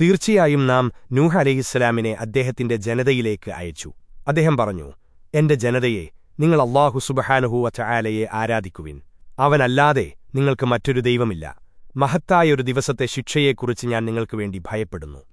തീർച്ചയായും നാം നൂഹ് അലഹിസ്സലാമിനെ അദ്ദേഹത്തിന്റെ ജനതയിലേക്ക് അയച്ചു. അദ്ദേഹം പറഞ്ഞു എന്റെ ജനതയെ നിങ്ങൾ അള്ളാഹു സുബഹാനുഹൂവ ചായാലയെ ആരാധിക്കുവിൻ. അവനല്ലാതെ നിങ്ങൾക്ക് മറ്റൊരു ദൈവമില്ല. മഹത്തായ ഒരു ദിവസത്തെ ശിക്ഷയെക്കുറിച്ച് ഞാൻ നിങ്ങൾക്ക് വേണ്ടി ഭയപ്പെടുന്നു.